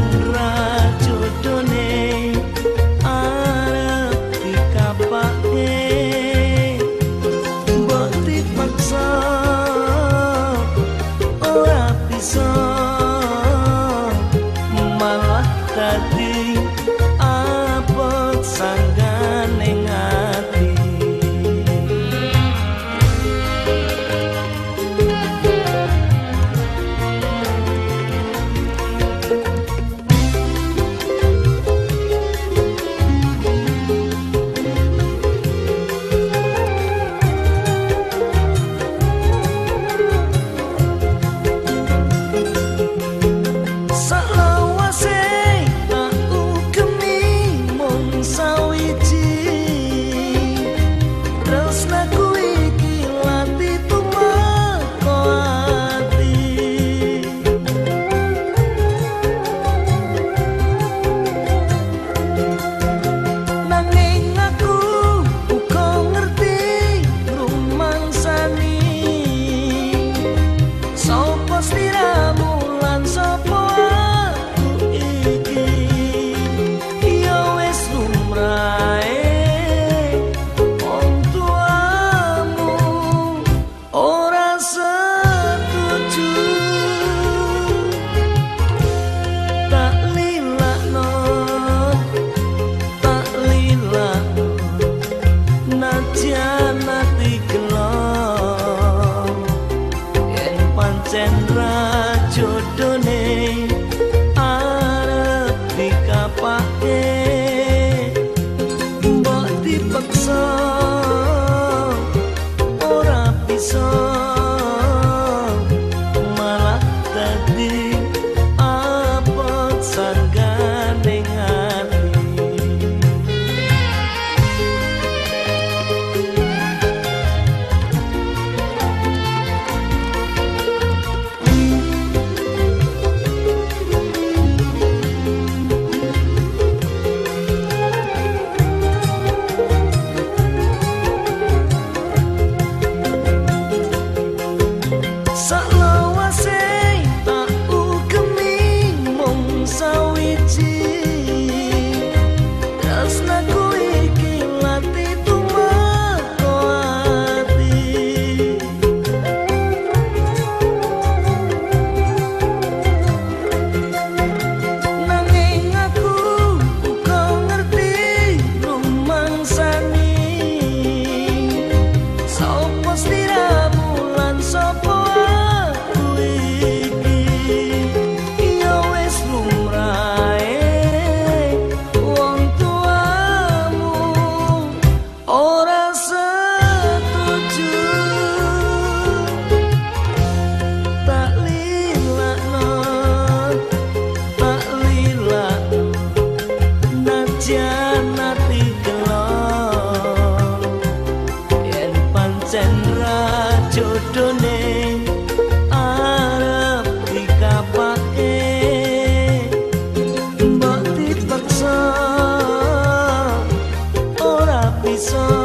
นรั 家。So.